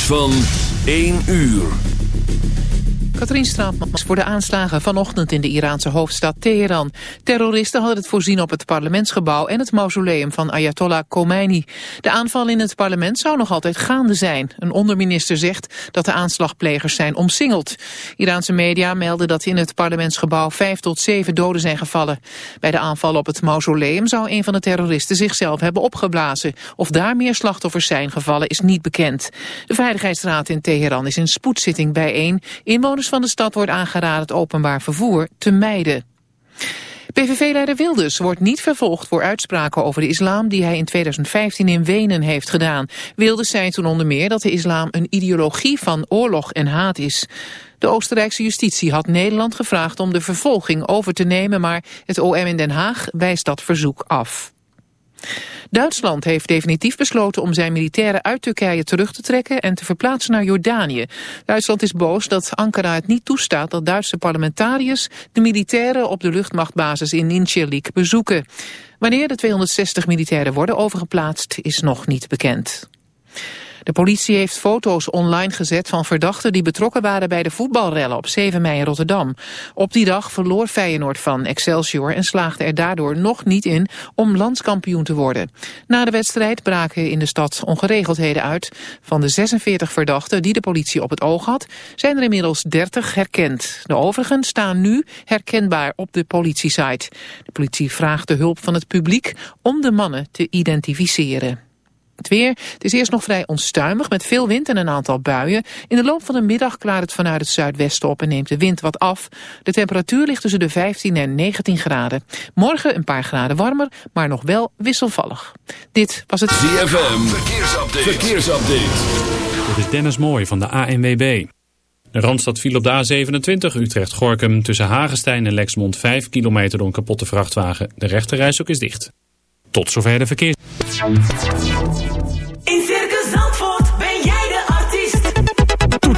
van 1 uur. Katrien Straatmans voor de aanslagen vanochtend in de Iraanse hoofdstad Teheran. Terroristen hadden het voorzien op het parlementsgebouw en het mausoleum van Ayatollah Khomeini. De aanval in het parlement zou nog altijd gaande zijn. Een onderminister zegt dat de aanslagplegers zijn omsingeld. Iraanse media melden dat in het parlementsgebouw vijf tot zeven doden zijn gevallen. Bij de aanval op het mausoleum zou een van de terroristen zichzelf hebben opgeblazen. Of daar meer slachtoffers zijn gevallen is niet bekend. De Veiligheidsraad in Teheran is in spoedzitting bijeen. Inwoners van de stad wordt aangeraden het openbaar vervoer te mijden. PVV-leider Wilders wordt niet vervolgd voor uitspraken over de islam die hij in 2015 in Wenen heeft gedaan. Wilders zei toen onder meer dat de islam een ideologie van oorlog en haat is. De Oostenrijkse justitie had Nederland gevraagd om de vervolging over te nemen, maar het OM in Den Haag wijst dat verzoek af. Duitsland heeft definitief besloten om zijn militairen uit Turkije terug te trekken en te verplaatsen naar Jordanië. Duitsland is boos dat Ankara het niet toestaat dat Duitse parlementariërs de militairen op de luchtmachtbasis in Incirlik bezoeken. Wanneer de 260 militairen worden overgeplaatst is nog niet bekend. De politie heeft foto's online gezet van verdachten die betrokken waren bij de voetbalrellen op 7 mei in Rotterdam. Op die dag verloor Feyenoord van Excelsior en slaagde er daardoor nog niet in om landskampioen te worden. Na de wedstrijd braken in de stad ongeregeldheden uit. Van de 46 verdachten die de politie op het oog had, zijn er inmiddels 30 herkend. De overigen staan nu herkenbaar op de politiesite. De politie vraagt de hulp van het publiek om de mannen te identificeren. Het weer. Het is eerst nog vrij onstuimig met veel wind en een aantal buien. In de loop van de middag klaart het vanuit het zuidwesten op en neemt de wind wat af. De temperatuur ligt tussen de 15 en 19 graden. Morgen een paar graden warmer, maar nog wel wisselvallig. Dit was het ZFM. Verkeersupdate. Verkeersupdate. Dit is Dennis Mooij van de ANWB. De Randstad viel op de A27 Utrecht-Gorkum tussen Hagenstein en Lexmond 5 kilometer door een kapotte vrachtwagen. De rechterreis ook is dicht. Tot zover de verkeer.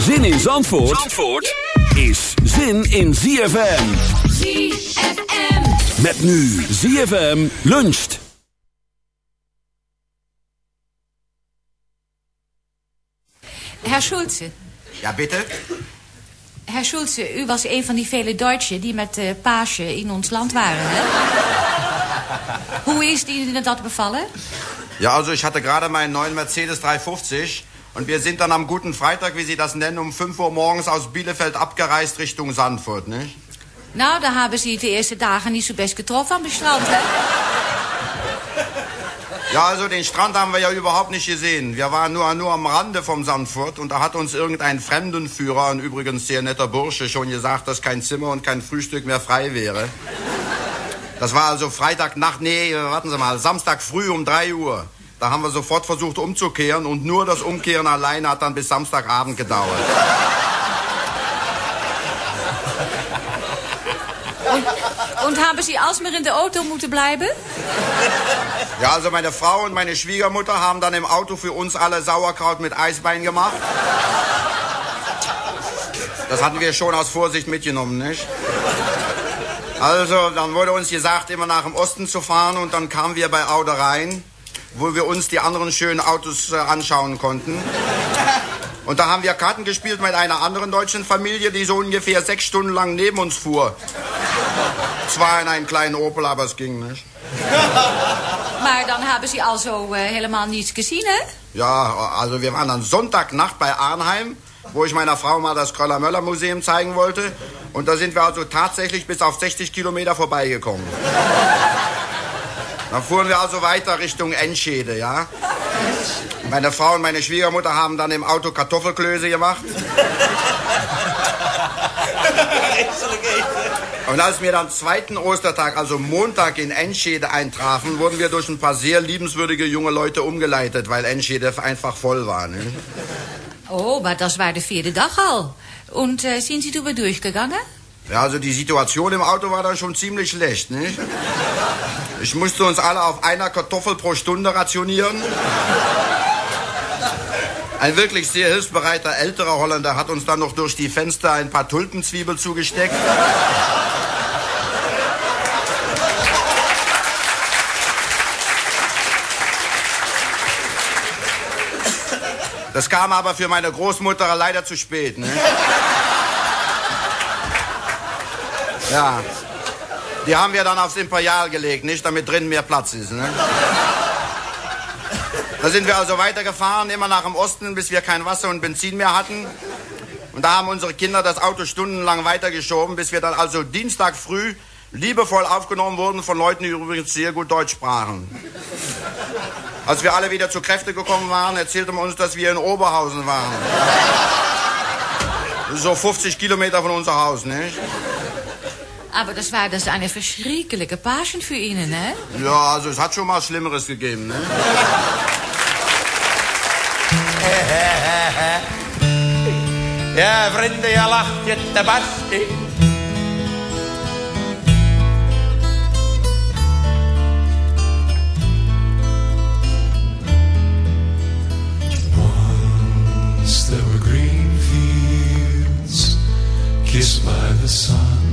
Zin in Zandvoort, Zandvoort is zin in ZFM. ZFM. Met nu ZFM luncht. Herr Schulze, Ja, bitte? Herr Schulze, u was een van die vele Duitsers die met uh, Paasje in ons land waren, hè? Hoe is Ihnen dat bevallen? Ja, also ich hatte gerade meinen neuen Mercedes 350 und wir sind dann am guten Freitag, wie Sie das nennen, um 5 Uhr morgens aus Bielefeld abgereist Richtung Sandfurt, nicht? Nou, daar hebben ze het de eerste dagen niet zo best getroffen het strand, hè? Ja, also den Strand haben wir ja überhaupt nicht gesehen. Wir waren nur, nur am Rande vom Sandfurt und da hat uns irgendein Fremdenführer, ein übrigens sehr netter Bursche, schon gesagt, dass kein Zimmer und kein Frühstück mehr frei wäre. Das war also Freitagnacht, nee, warten Sie mal, Samstag früh um 3 Uhr. Da haben wir sofort versucht umzukehren und nur das Umkehren alleine hat dann bis Samstagabend gedauert. Und haben Sie alsmaar in de auto moeten blijven? Ja, also meine Frau und meine Schwiegermutter haben dann im Auto für uns alle Sauerkraut mit Eisbein gemacht. Das hatten wir schon aus Vorsicht mitgenommen, nicht? Also, dann wurde uns gesagt, immer nach dem Osten zu fahren und dann kamen wir bei Aude rein, wo wir uns die anderen schönen Autos äh, anschauen konnten. Und da haben wir Karten gespielt mit einer anderen deutschen Familie, die so ungefähr sechs Stunden lang neben uns fuhr. Zwar in einem kleinen Opel, aber es ging nicht. Maar dan hebben ze also eh, helemaal niets gezien, hè? Ja, also wir waren dann Sonntagnacht bei Arnheim, wo ich meiner Frau mal das Kröller-Möller-Museum zeigen wollte. Und da sind wir also tatsächlich bis auf 60 Kilometer vorbeigekommen. Dann fuhren wir also weiter Richtung Enschede, ja. Meine Frau und meine Schwiegermutter haben dann im Auto Kartoffelklöße gemacht. Und als wir dann zweiten Ostertag, also Montag in Enschede eintrafen, wurden wir durch ein paar sehr liebenswürdige junge Leute umgeleitet, weil Enschede einfach voll war. Ne? Oh, maar dat war de vierde dag al. Und äh, sind Sie drüber durchgegangen? Ja, also die Situation im Auto war dann schon ziemlich schlecht, nicht? Ich musste uns alle auf einer Kartoffel pro Stunde rationieren. Ein wirklich sehr hilfsbereiter älterer Holländer hat uns dann noch durch die Fenster ein paar Tulpenzwiebel zugesteckt. Das kam aber für meine Großmutter leider zu spät. Ne? Ja. Die haben wir dann aufs Imperial gelegt, nicht damit drin mehr Platz ist. Ne? Da sind wir also weitergefahren, immer nach dem Osten, bis wir kein Wasser und Benzin mehr hatten. Und da haben unsere Kinder das Auto stundenlang weitergeschoben, bis wir dann also Dienstag früh liebevoll aufgenommen wurden von Leuten, die übrigens sehr gut Deutsch sprachen. Als wir alle wieder zu Kräfte gekommen waren, erzählte man uns, dass wir in Oberhausen waren. So 50 Kilometer von unser Haus, nicht? Aber das war dus eine verschrikkelijke Pasen für Ihnen, hè? Ja, also es hat schon mal Schlimmeres gegeben, ne? Ja, vrienden, je lacht je te barsten. Once there were green fields kissed by the sun.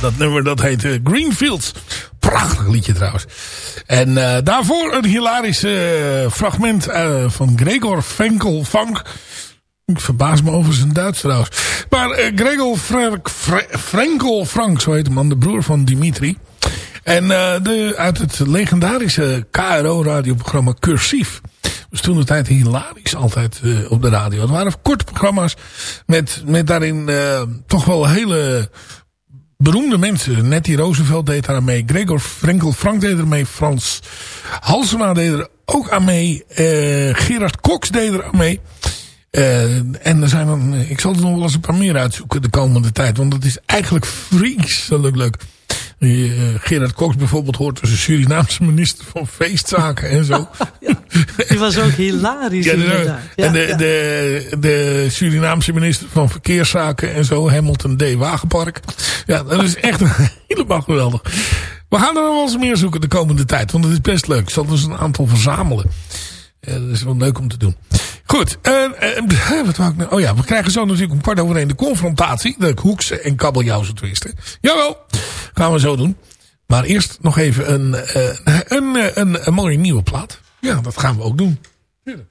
Dat nummer dat heet eh, Greenfields. Prachtig liedje trouwens. En uh, daarvoor een hilarisch fragment van Gregor Frenkel Funk. Ik verbaas me over zijn Duits trouwens. Maar Gregor Frank, Frenkel Frank, zo heet de man, de broer van Dimitri. En de, uit het legendarische KRO-radioprogramma Cursief. Dus toen de tijd hilarisch altijd uh, op de radio. Het waren korte programma's met, met daarin uh, toch wel hele beroemde mensen. Nettie Roosevelt deed daar mee. Gregor Frenkel Frank deed er mee. Frans Halsema deed er ook aan mee. Uh, Gerard Cox deed er aan mee. Uh, en er zijn dan, ik zal er nog wel eens een paar meer uitzoeken de komende tijd. Want dat is eigenlijk vreselijk leuk. Uh, Gerard Cox bijvoorbeeld hoort als een Surinaamse minister van feestzaken en zo. ja, die was ook hilarisch ja, Ja, en de, de, de Surinaamse minister van verkeerszaken en zo, Hamilton D. Wagenpark. Ja, dat is echt helemaal geweldig. We gaan er nog wel eens meer zoeken de komende tijd, want het is best leuk. Ik zal dus een aantal verzamelen. Ja, dat is wel leuk om te doen. Goed, uh, wat wou ik nou? Oh ja, we krijgen zo natuurlijk een kwart over de confrontatie. De Hoekse en Kabeljauwse twisten. Jawel, gaan we zo doen. Maar eerst nog even een, uh, een, een, een, mooie nieuwe plaat. Ja, dat gaan we ook doen. Tuurlijk.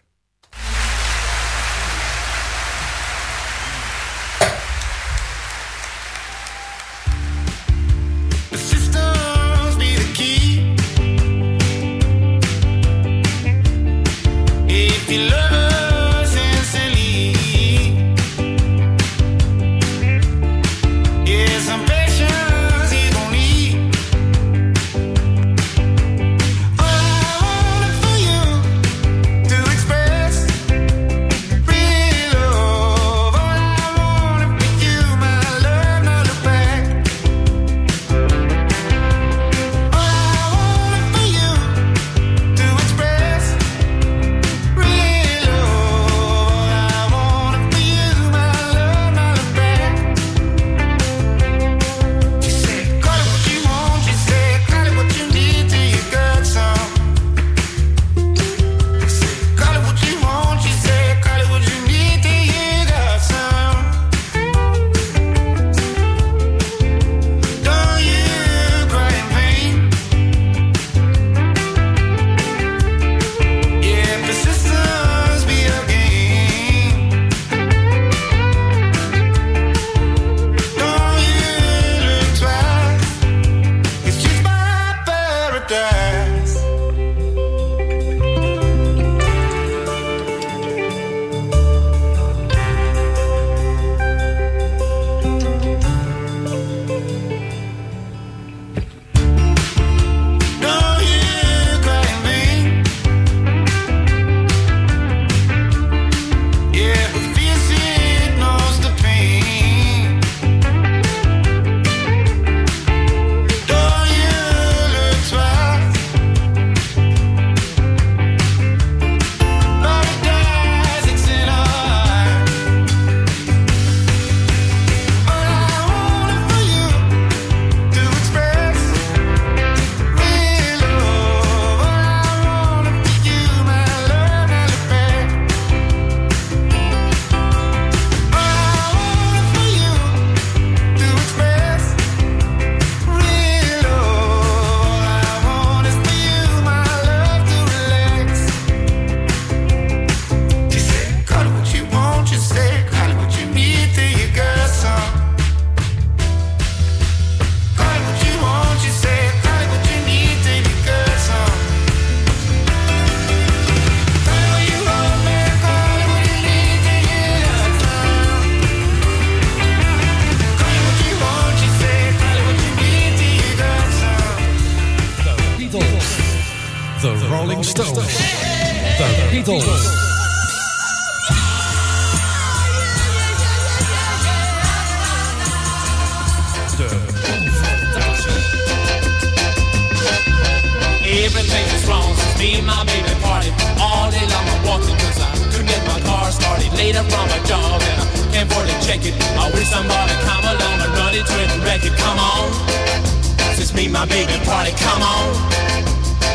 my baby party, come on.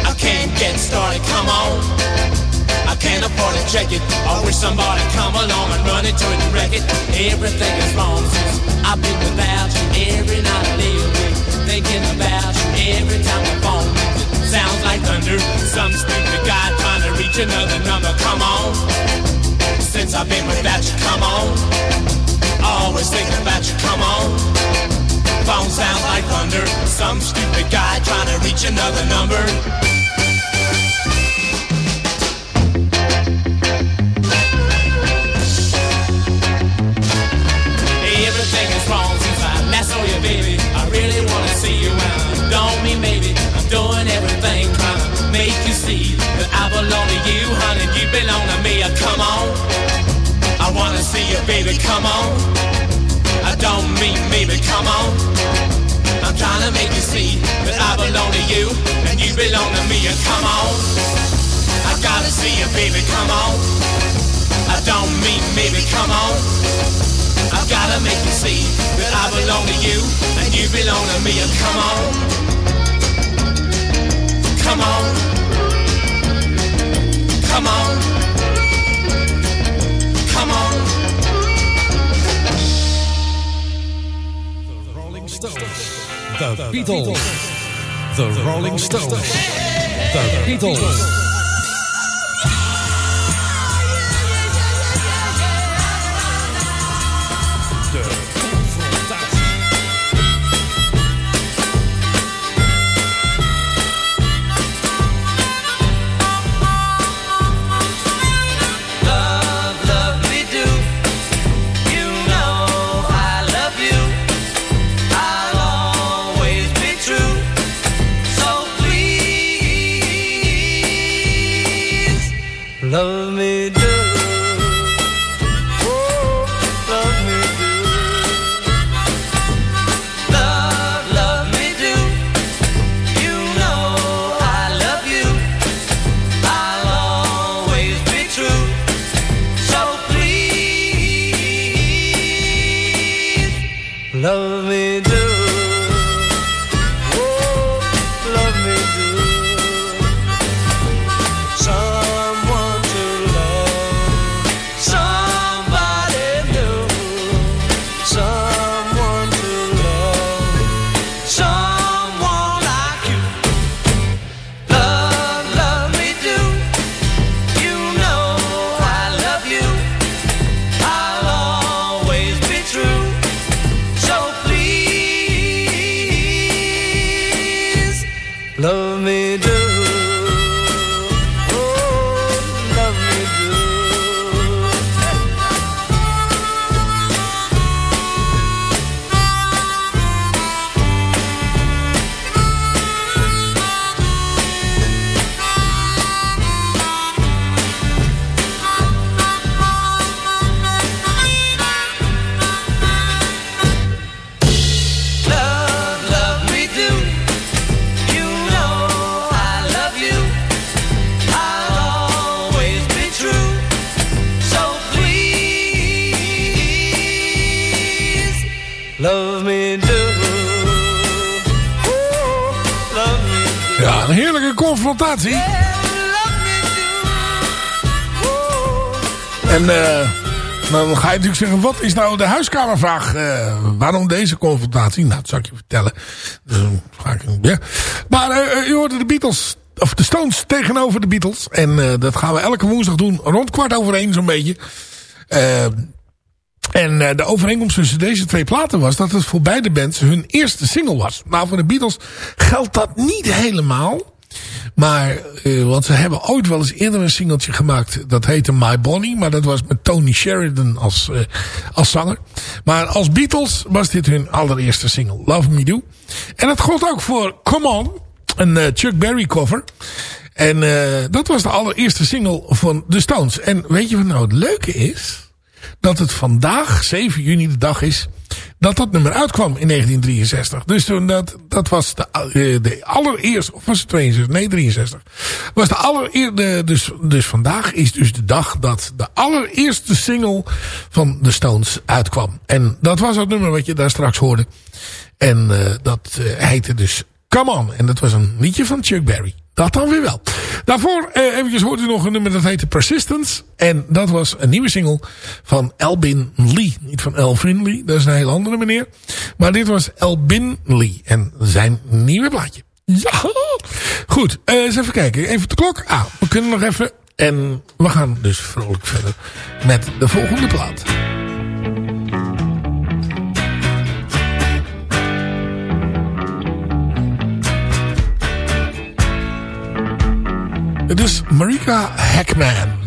I can't get started, come on. I can't afford to check it. I wish somebody come along and run into it and wreck it. Everything is wrong since I've been without you every night I. Thinking about you every time I phone rings. It sounds like thunder. Some stupid guy trying to reach another number. Come on. Since I've been without you, come on. Always thinking about you, come on. Phone sounds like thunder. Some stupid guy trying to reach another number. Everything is wrong since I last saw you, baby. I really wanna see you around. Don't mean maybe I'm doing everything trying to make you see that I belong to you, honey. You belong to me. Come on, I wanna see you, baby. Come on. I don't mean maybe. Come on. I'm trying to make you see that I belong to you and you belong to me. Uh, Come on, I gotta see you, baby. Come on. I don't mean maybe. Come on. I've gotta make you see that I belong to you and you belong to me. And come on, come on, come on, come on. The Beatles. The Rolling Stones. The Beatles. Love me do. Love me do. Ja, een heerlijke confrontatie. En eh, dan ga je natuurlijk zeggen, wat is nou de huiskamervraag? Eh, waarom deze confrontatie? Nou, dat zal ik je vertellen. Dus, ga ik, ja. Maar eh, u hoorde de Beatles, of de Stones tegenover de Beatles. En dat gaan we elke woensdag doen, rond kwart over één zo'n beetje. Eh, en eh, de overeenkomst tussen deze twee platen was dat het voor beide bands hun eerste single was. Nou, voor de Beatles geldt dat niet helemaal. Maar, eh, want ze hebben ooit wel eens eerder een singeltje gemaakt. Dat heette My Bonnie. Maar dat was met Tony Sheridan als, eh, als zanger. Maar als Beatles was dit hun allereerste single. Love Me Do. En dat gold ook voor Come On. Een eh, Chuck Berry cover. En dat was de allereerste single van de Stones. En weet je wat nou het leuke is? Dat het vandaag, 7 juni, de dag is dat dat nummer uitkwam in 1963. Dus toen dat, dat was de, eh, de allereerste, of was het 62? Nee, 63. Was de allereerste, dus, dus vandaag is dus de dag dat de allereerste single van de Stones uitkwam. En dat was het nummer wat je daar straks hoorde. En uh, dat uh, heette dus Come On. En dat was een liedje van Chuck Berry. Dat dan weer wel. Daarvoor eh, eventjes hoort u nog een nummer dat heette Persistence. En dat was een nieuwe single van Elbin Lee. Niet van Elvin Lee, dat is een heel andere meneer. Maar dit was Elbin Lee en zijn nieuwe plaatje. Ja! Goed, eh, eens even kijken. Even de klok. Ah, we kunnen nog even. En we gaan dus vrolijk verder met de volgende plaat. Het is Marika Hackman.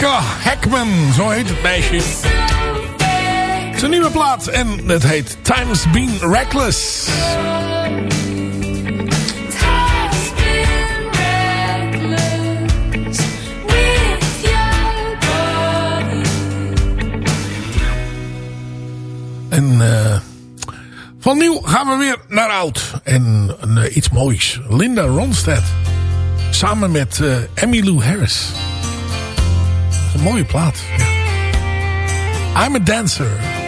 Rebecca Hackman, zo heet het meisje. Een nieuwe plaat en het heet Times Been Reckless. En eh, van nieuw gaan we weer naar oud. En eh, iets moois. Linda Ronstadt. Samen met uh, Emmylou Harris mooie plaat. Ja. I'm a Dancer.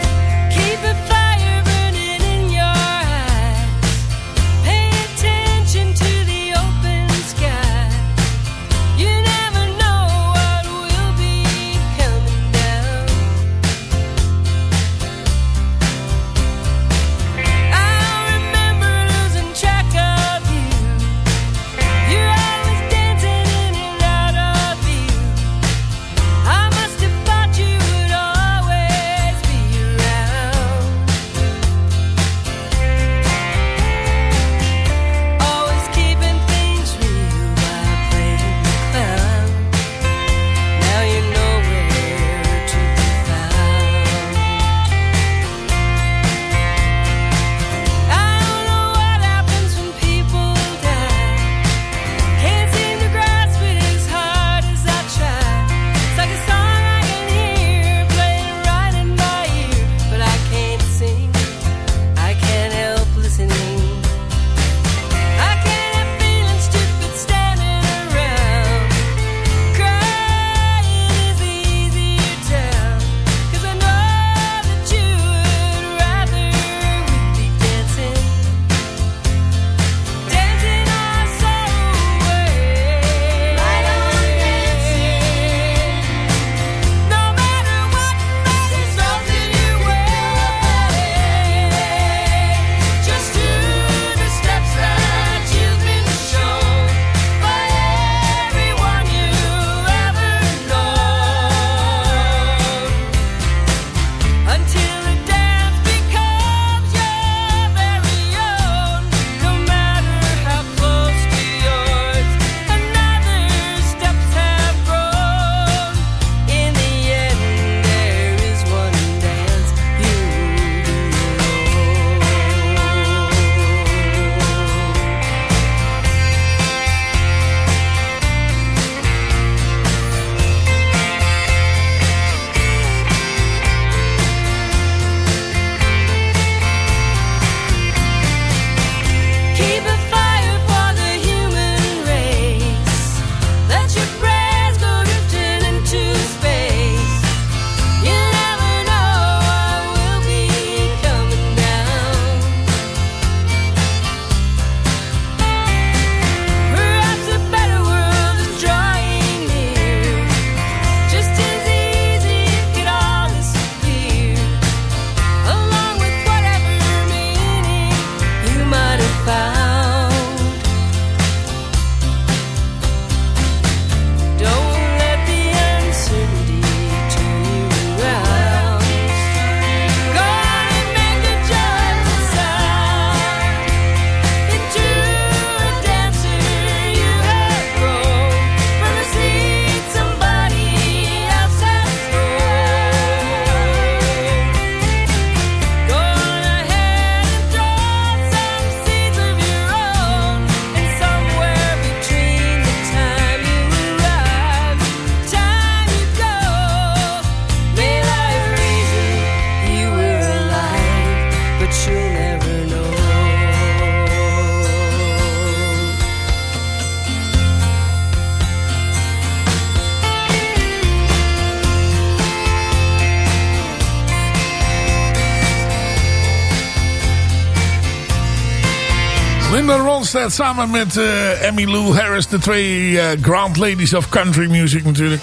Linda Ronstadt samen met uh, Emmy Lou Harris. De twee uh, Grand Ladies of Country Music natuurlijk.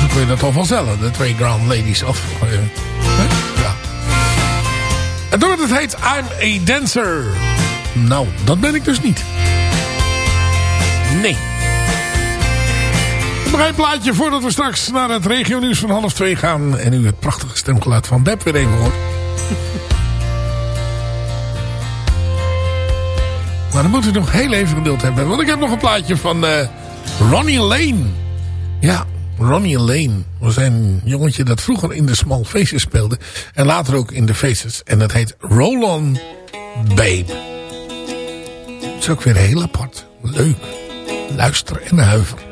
Zo kun je dat wel stellen. De twee Grand Ladies of... Uh, ja. Het heet I'm a Dancer. Nou, dat ben ik dus niet. Nee. Nog een plaatje voordat we straks naar het regionieuws van half twee gaan. En u het prachtige stemgeluid van Deb weer even hoort. Maar dan moet u nog heel even geduld hebben. Want ik heb nog een plaatje van uh, Ronnie Lane. Ja, Ronnie Lane was een jongetje dat vroeger in de Small Faces speelde. En later ook in de Faces. En dat heet Roll On Babe. Dat is ook weer heel apart. Leuk. Luister en huiver.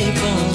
一个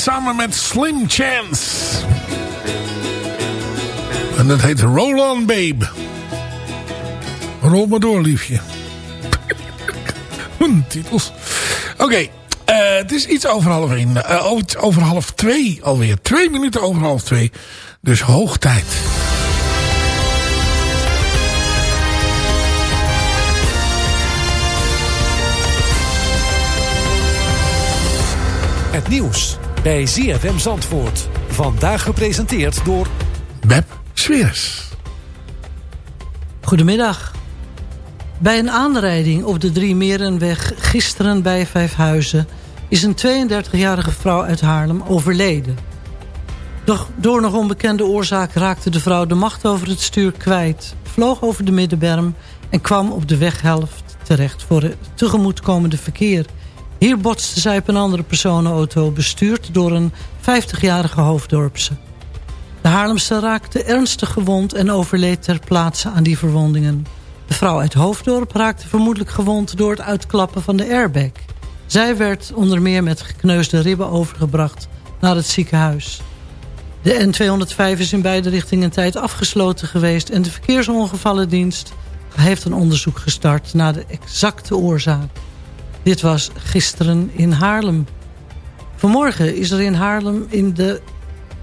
samen met Slim Chance. En dat heet Roll On Babe. Rol maar door, liefje. Titels. Oké, eh, het is iets over half één. iets over half twee alweer. Twee minuten over half twee. Dus hoog tijd. Het nieuws bij ZFM Zandvoort. Vandaag gepresenteerd door... Beb Sweres. Goedemiddag. Bij een aanrijding op de Drie Merenweg gisteren bij Vijfhuizen... is een 32-jarige vrouw uit Haarlem overleden. Doch door nog onbekende oorzaak raakte de vrouw de macht over het stuur kwijt... vloog over de middenberm en kwam op de weghelft terecht... voor het tegemoetkomende verkeer. Hier botste zij op een andere personenauto... bestuurd door een 50-jarige hoofddorpse. De Haarlemse raakte ernstig gewond en overleed ter plaatse aan die verwondingen. De vrouw uit Hoofddorp raakte vermoedelijk gewond door het uitklappen van de airbag. Zij werd onder meer met gekneusde ribben overgebracht naar het ziekenhuis. De N205 is in beide richtingen tijd afgesloten geweest... en de verkeersongevallendienst heeft een onderzoek gestart... naar de exacte oorzaak. Dit was gisteren in Haarlem. Vanmorgen is er in Haarlem in de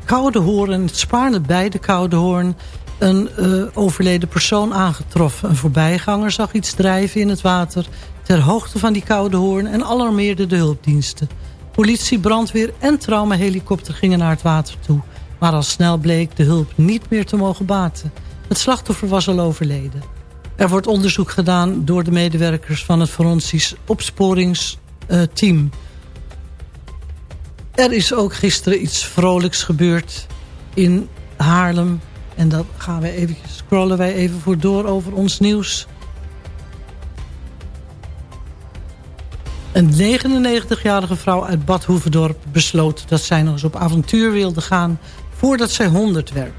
Koude Hoorn... het Spaarne bij de Koude Hoorn... een eh, overleden persoon aangetroffen. Een voorbijganger zag iets drijven in het water... ter hoogte van die Koude Hoorn... en alarmeerde de hulpdiensten. Politie, brandweer en traumahelikopter gingen naar het water toe... maar al snel bleek de hulp niet meer te mogen baten. Het slachtoffer was al overleden. Er wordt onderzoek gedaan door de medewerkers van het forensisch opsporingsteam. Er is ook gisteren iets vrolijks gebeurd in Haarlem. En dat gaan we even scrollen wij even voor door over ons nieuws. Een 99-jarige vrouw uit Bad Hoeverdorp besloot dat zij nog eens op avontuur wilde gaan voordat zij 100 werd.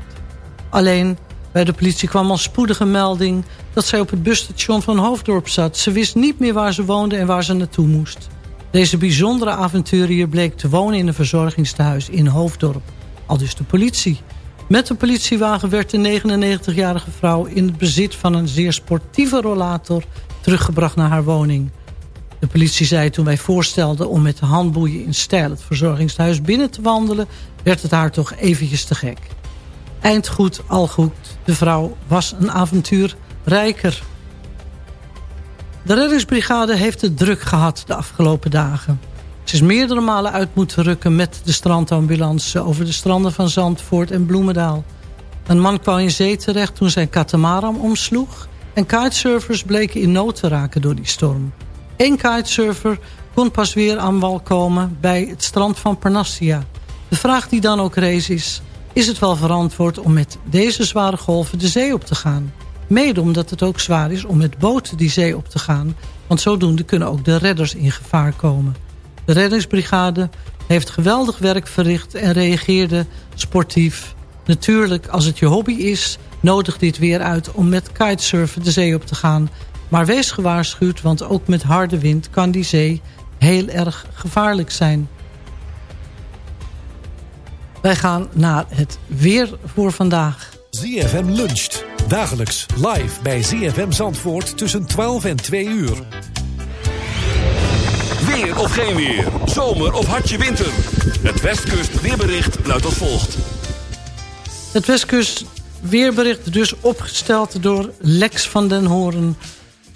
Alleen bij de politie kwam al spoedige melding dat zij op het busstation van Hoofddorp zat. Ze wist niet meer waar ze woonde en waar ze naartoe moest. Deze bijzondere avonturier bleek te wonen in een verzorgingstehuis in Hoofddorp. Al dus de politie. Met de politiewagen werd de 99-jarige vrouw in het bezit van een zeer sportieve rollator teruggebracht naar haar woning. De politie zei toen wij voorstelden om met de handboeien in stijl het verzorgingshuis binnen te wandelen, werd het haar toch eventjes te gek. Eind goed, al goed. De vrouw was een avontuur rijker. De reddingsbrigade heeft het druk gehad de afgelopen dagen. Ze is meerdere malen uit moeten rukken met de strandambulance... over de stranden van Zandvoort en Bloemendaal. Een man kwam in zee terecht toen zijn katamaran omsloeg... en kitesurfers bleken in nood te raken door die storm. Eén kitesurfer kon pas weer aan wal komen bij het strand van Parnassia. De vraag die dan ook rees is... is het wel verantwoord om met deze zware golven de zee op te gaan... Mede omdat het ook zwaar is om met boten die zee op te gaan. Want zodoende kunnen ook de redders in gevaar komen. De reddingsbrigade heeft geweldig werk verricht en reageerde sportief. Natuurlijk, als het je hobby is, nodig dit weer uit om met kitesurfen de zee op te gaan. Maar wees gewaarschuwd, want ook met harde wind kan die zee heel erg gevaarlijk zijn. Wij gaan naar het weer voor vandaag. ZFM luncht. Dagelijks live bij ZFM Zandvoort tussen 12 en 2 uur. Weer of geen weer. Zomer of hartje winter. Het Westkust weerbericht luidt als volgt. Het Westkust weerbericht dus opgesteld door Lex van den Hoorn...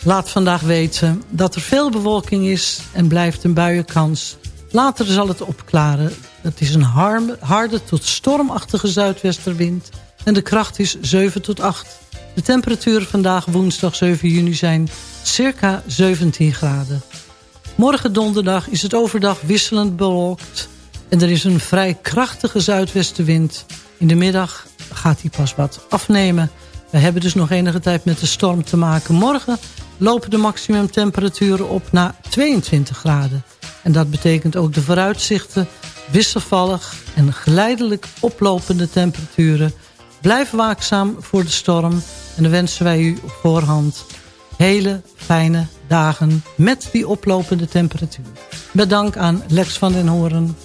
laat vandaag weten dat er veel bewolking is en blijft een buienkans. Later zal het opklaren. Het is een harde, tot stormachtige zuidwesterwind... en de kracht is 7 tot 8. De temperaturen vandaag woensdag 7 juni zijn circa 17 graden. Morgen donderdag is het overdag wisselend bewolkt... en er is een vrij krachtige zuidwestenwind. In de middag gaat die pas wat afnemen. We hebben dus nog enige tijd met de storm te maken. Morgen lopen de maximumtemperaturen op naar 22 graden. En dat betekent ook de vooruitzichten wisselvallig en geleidelijk oplopende temperaturen. Blijf waakzaam voor de storm en dan wensen wij u op voorhand hele fijne dagen met die oplopende temperatuur. Bedankt aan Lex van den Horen.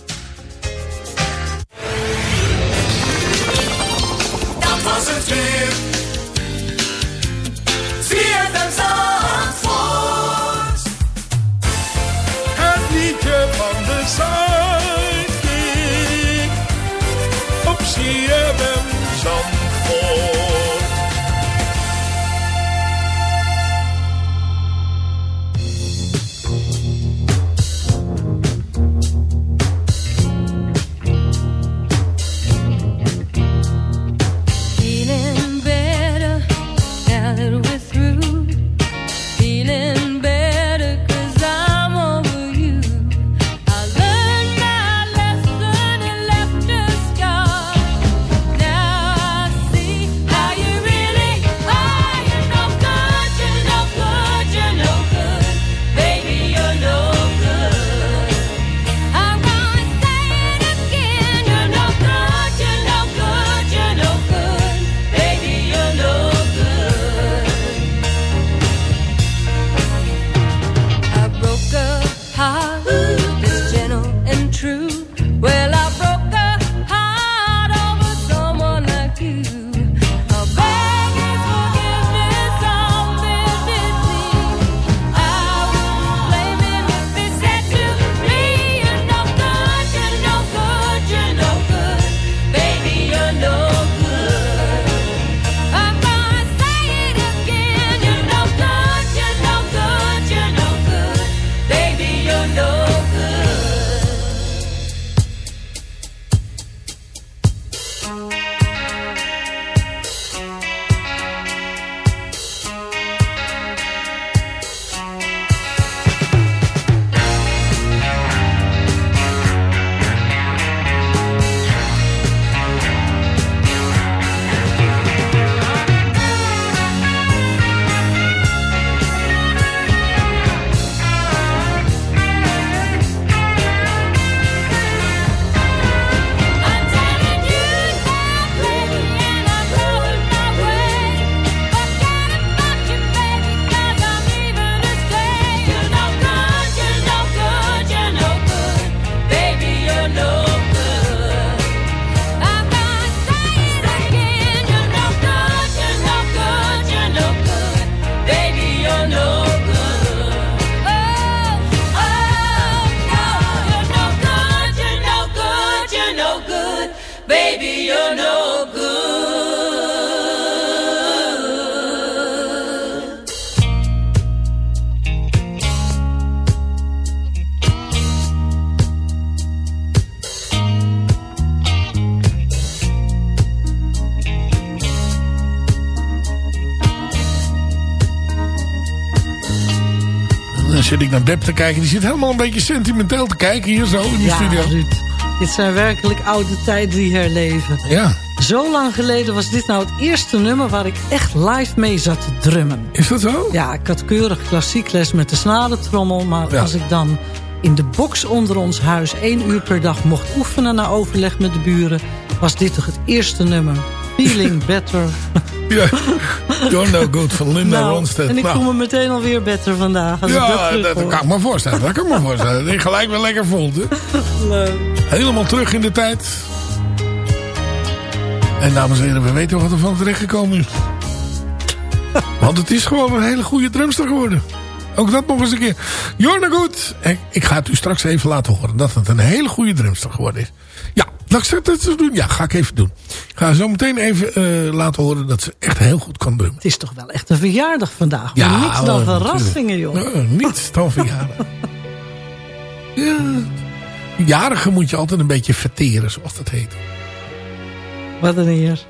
Te kijken. Die zit helemaal een beetje sentimenteel te kijken hier zo in de Ja, studio. Ruud. Dit zijn werkelijk oude tijden die herleven. Ja. Zo lang geleden was dit nou het eerste nummer waar ik echt live mee zat te drummen. Is dat zo? Ja, ik had keurig klassiek les met de snarentrommel. Maar Ja. als ik dan in de box onder ons huis één uur per dag mocht oefenen na overleg met de buren... was dit toch het eerste nummer. Feeling better. Ja. You're no good van Linda Nou, Ronstadt. en ik Nou, voel me meteen alweer better vandaag. Dat ja, dat, kan ik me voorstellen. Dat kan ik me voorstellen. Ik gelijk weer lekker vol. Leuk. Helemaal terug in de tijd. En dames en heren, we weten wat er van terecht gekomen is. Want het is gewoon een hele goede drumster geworden. Ook dat nog eens een keer. Jorna Goed. Ik, ik ga het u straks even laten horen. Dat het een hele goede drumster geworden is. Ja, dat ik dat doen. Ja, ga ik even doen. Ga zo meteen even eh, laten horen dat ze echt heel goed kan drummen. Het is toch wel echt een verjaardag vandaag. Ja, maar niks dan verrassingen, joh. Ja, niets dan verjaardag. ja. Jarigen moet je altijd een beetje verteren, zoals dat heet. Wat een eer.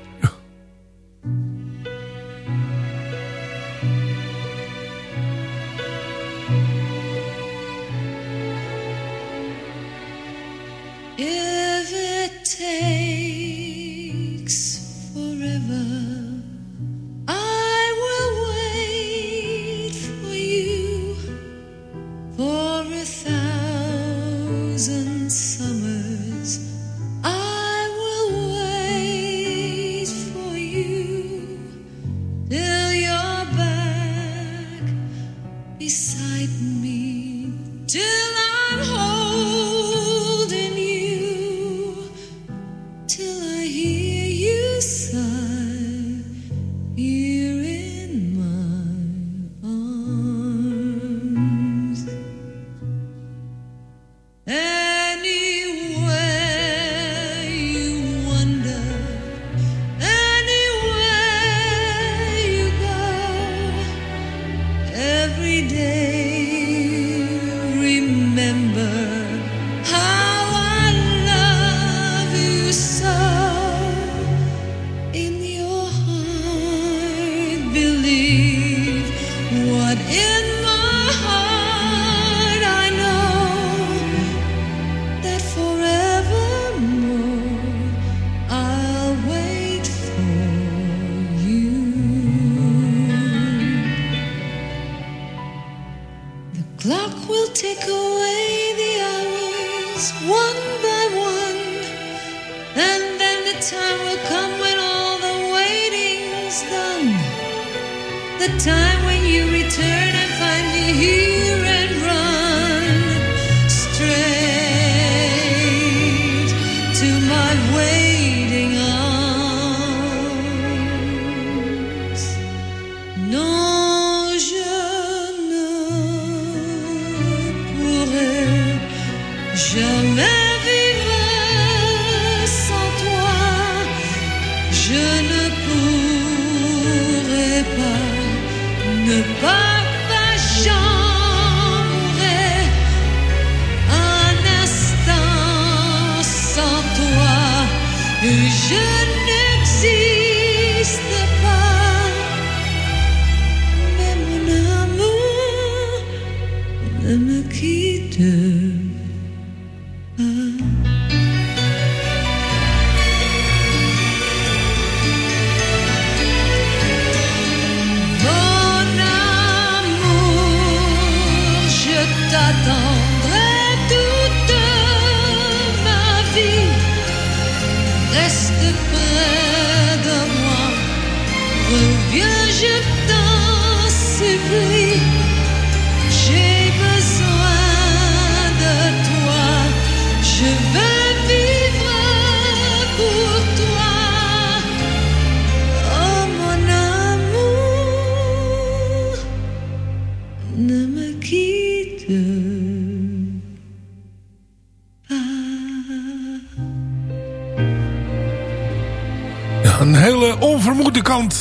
The time when you return and find me here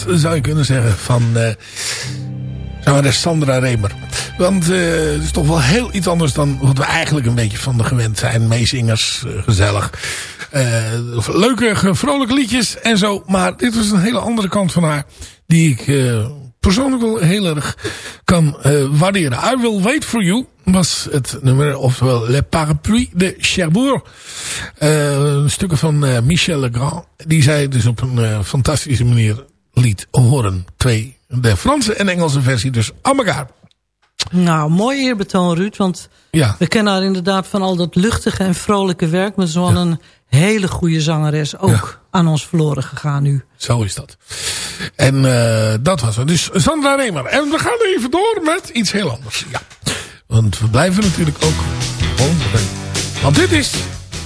zou je kunnen zeggen, van eh zangeres Sandra Remer. Want eh, het is toch wel heel iets anders dan wat we eigenlijk een beetje van de gewend zijn. Meezingers, eh, gezellig. leuke, vrolijke liedjes en zo. Maar dit was een hele andere kant van haar. Die ik persoonlijk wel heel erg kan waarderen. I Will Wait For You was het nummer, oftewel Le Parapluie de Cherbourg. Eh, stukken van Michel Legrand, die zij dus op een fantastische manier liet horen. Twee, de Franse en Engelse versie dus aan elkaar. Nou, mooi eerbetoon Ruud, want Ja. we kennen haar inderdaad van al dat luchtige en vrolijke werk. Maar zo'n een hele goede zangeres ook aan ons verloren gegaan nu. Zo is dat. En eh, dat was het. Dus Sandra Remer. En we gaan even door met iets heel anders. Ja. Want we blijven natuurlijk ook gewoon... Want dit is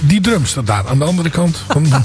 die drumster daar aan de andere kant van...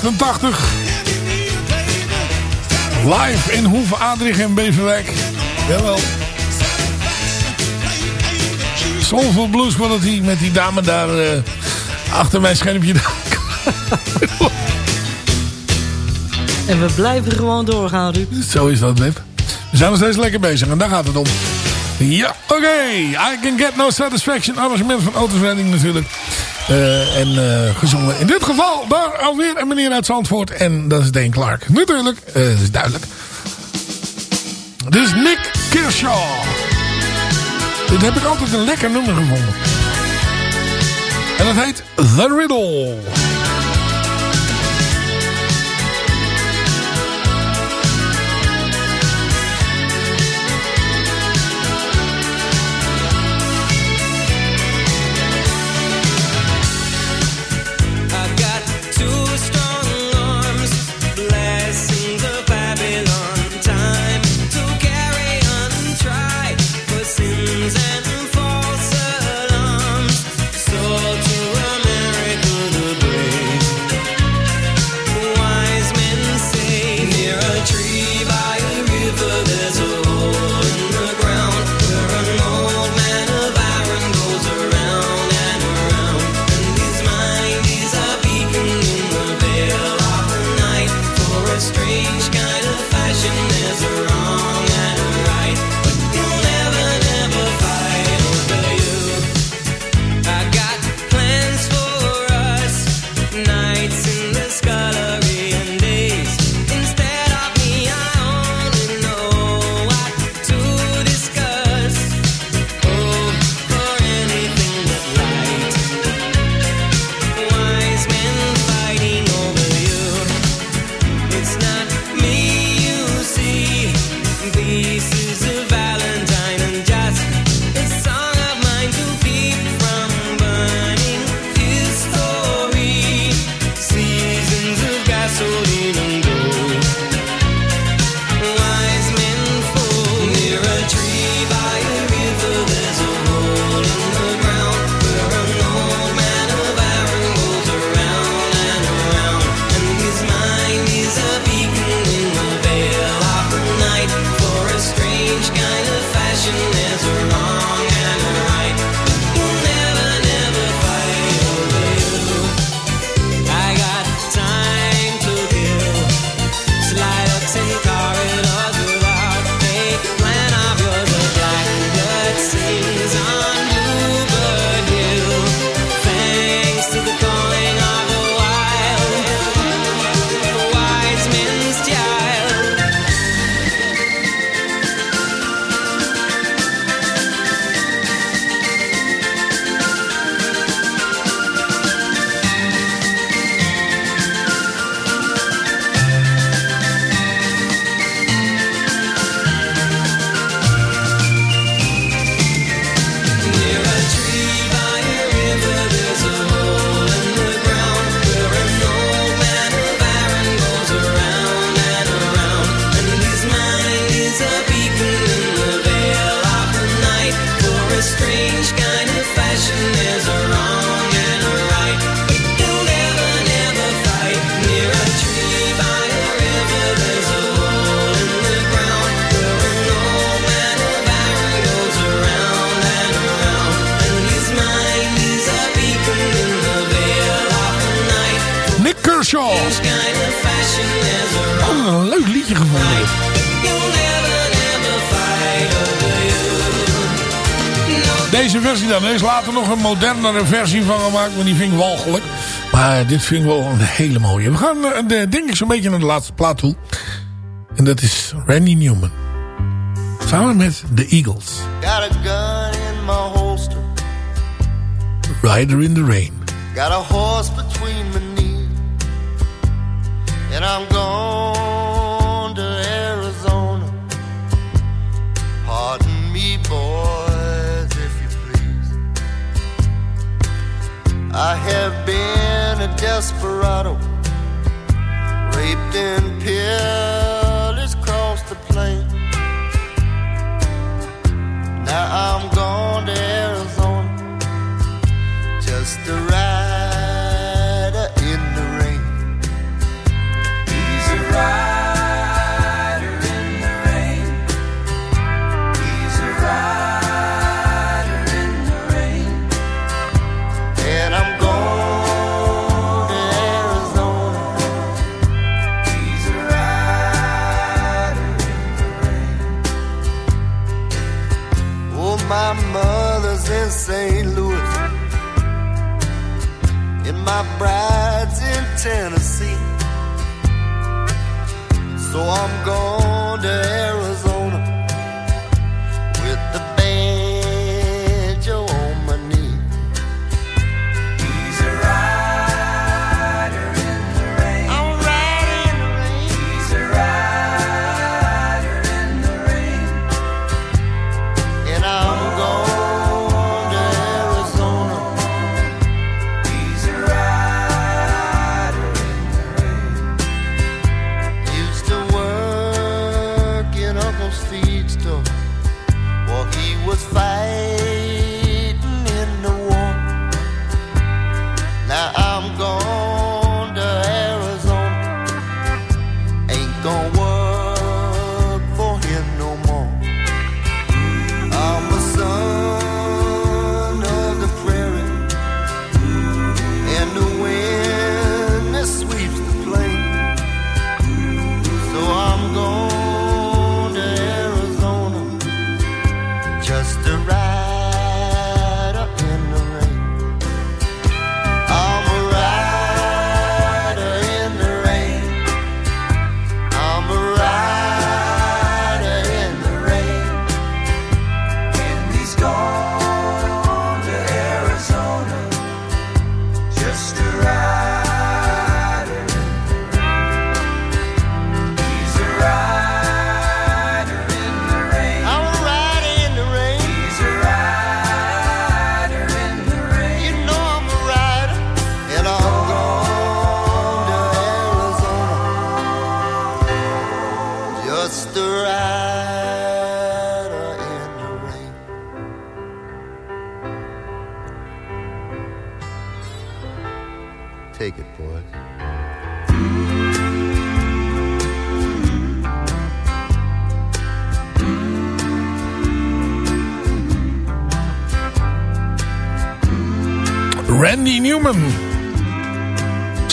1988. Live in Hoeve Adrich en Beverwijk. Jawel. Soulful Blues Quality met die dame daar eh, achter mijn schermpje. En we blijven gewoon doorgaan, Ruud. Zo is dat, Web. We zijn nog steeds lekker bezig en daar gaat het om. Ja, oké. I can get no satisfaction. Arrangement van Redding natuurlijk. Eh, en eh, gezongen in dit geval door alweer een meneer uit Zandvoort. En dat is Dane Clark. Natuurlijk, eh, dat is duidelijk. Dit is Nick Kershaw. Dit heb ik altijd een lekker nummer gevonden. En dat heet The Riddle. Modernere versie van gemaakt. Maar die vind ik walgelijk. Maar dit vind ik wel een hele mooie. We gaan eh, de- denk ik zo'n beetje naar de laatste plaat toe. En dat is Randy Newman. Samen met The Eagles. Got a gun in my holster. Rider in the Rain. Got a horse between my knees. And I'm gone have been a desperado. Raped and pillaged across the plain. Now I'm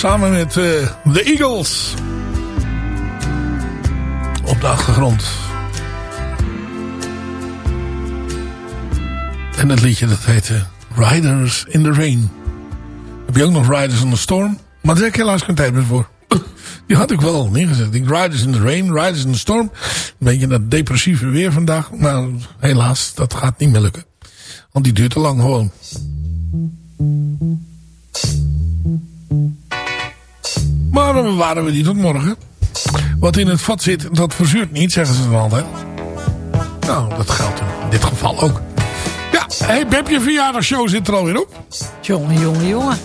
Samen met eh, The Eagles. Op de achtergrond. En het liedje dat heette Riders in the Rain. Heb je ook nog Riders in the Storm? Maar daar heb ik helaas geen tijd meer voor. Die had ik wel neergezet. Ik Riders in the Rain, Riders in the Storm. Een beetje dat depressieve weer vandaag. Maar helaas, dat gaat niet meer lukken. Want die duurt te lang gewoon. Dan bewaren we die tot morgen. Wat in het vat zit, dat verzuurt niet, zeggen ze dan altijd. Nou, dat geldt in dit geval ook. Ja, hey, heb je verjaardagsshow zit er alweer op? Jongen, jongen, jongen.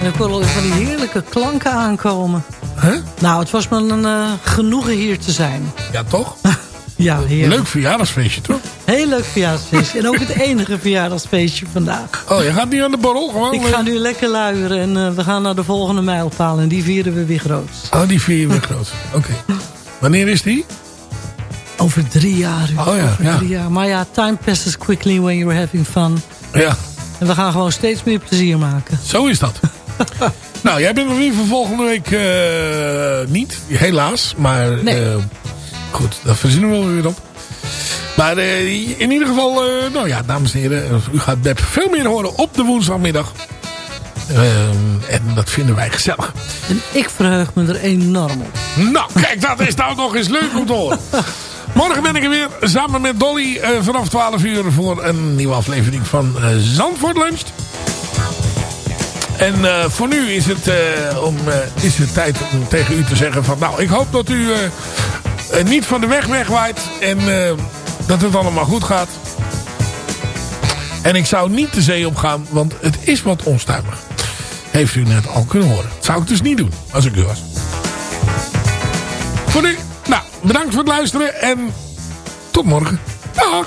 En ik wil van die heerlijke klanken aankomen. Huh? Nou, het was me een eh, genoegen hier te zijn. Ja, toch? Ja, heerlijk. Leuk verjaardagsfeestje, toch? Heel leuk verjaardagsfeestje. en ook het enige verjaardagsfeestje vandaag. Oh, je gaat niet aan de borrel gewoon? Ik ga nu lekker luieren en eh, we gaan naar de volgende mijlpaal. En die vieren we weer groot. Oh, die vier je weer groot. Oké. Wanneer is die? Over drie jaar. Oh ja, Over ja. drie jaar. Maar ja, time passes quickly when you're having fun. Ja. En we gaan gewoon steeds meer plezier maken. Zo is dat. Nou, jij bent nog niet voor volgende week eh, niet. Helaas. Maar Nee. eh, goed, dat verzinnen we wel weer op. Maar eh, in ieder geval, eh, nou ja, dames en heren. U gaat Beb veel meer horen op de woensdagmiddag. Ehm, en dat vinden wij gezellig. En ik verheug me er enorm op. Nou, kijk, dat is nou nog eens leuk om te horen. Morgen ben ik er weer samen met Dolly eh, vanaf 12 uur voor een nieuwe aflevering van eh, Zandvoort Lunch. En eh, voor nu is het, eh, om, eh, is het tijd om tegen u te zeggen van... Nou, ik hoop dat u eh, niet van de weg wegwaait en eh, dat het allemaal goed gaat. En ik zou niet de zee op gaan, want het is wat onstuimig. Heeft u net al kunnen horen. Dat zou ik dus niet doen, als ik u was. Voor nu, nou, bedankt voor het luisteren en tot morgen. Dag!